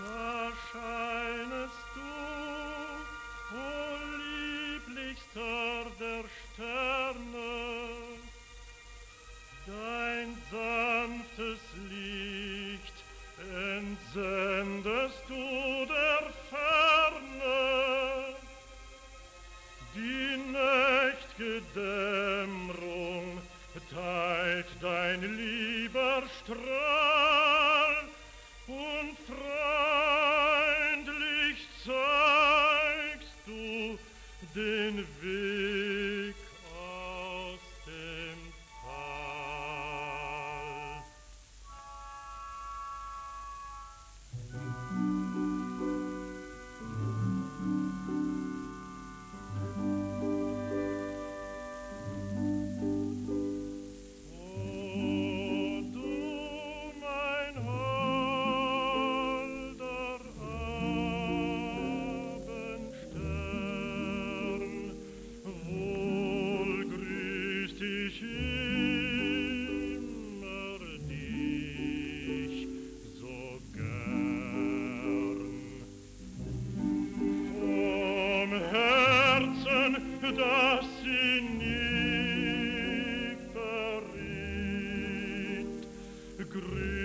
erscheinest du, o lieblichster der Sterne, dein sanftes Licht entsendest du der Ferne, die nächtge Dämmerung teilt dein lieber Strahl. den Grün.